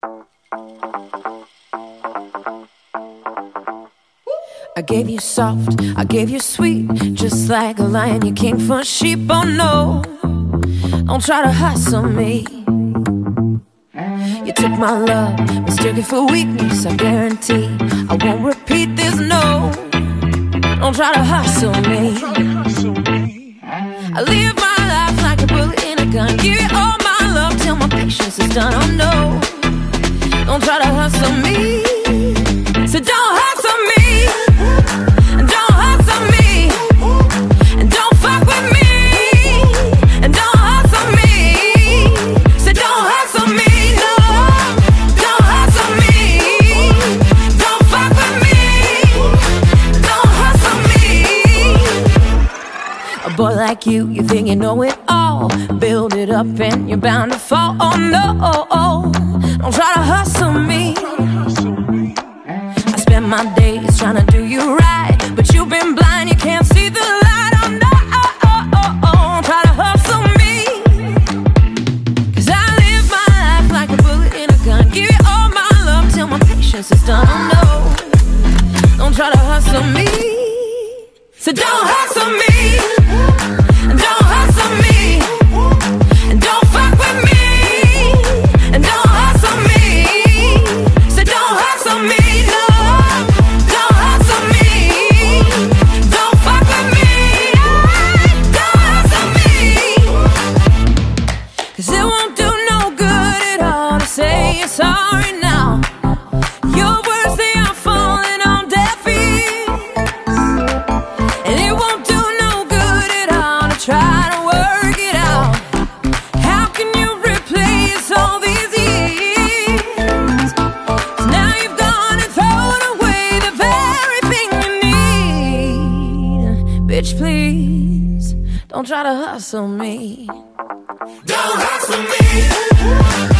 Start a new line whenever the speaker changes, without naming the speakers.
I gave you soft, I gave you sweet, just like a lion, you came for sheep. Oh no, don't try to hustle me. You took my love, mistook it for weakness. I guarantee I won't repeat this. No, don't try to hustle me. I live my life like a bullet in a gun. Give you all my love till my patience is done. Oh no, don't try to hustle me. So don't hustle me. Don't hustle me. And don't fuck with me. And don't hustle me. So don't hustle me. No. Don't hustle me. Don't fuck with me. Don't hustle me. A boy like you, you think you know it all. Build it up and you're bound to fall. Oh no. Don't try to hustle me. I spend my days trying to do you right, but you've been blind, you can't see the light. Oh no, oh, oh, oh, try to hustle me. Cause I live my life like a bullet in a gun. Give all my love till my patience is done. Oh no, don't try to hustle me. So don't hustle me. bitch, please. Don't try to hustle me.
Don't hustle me.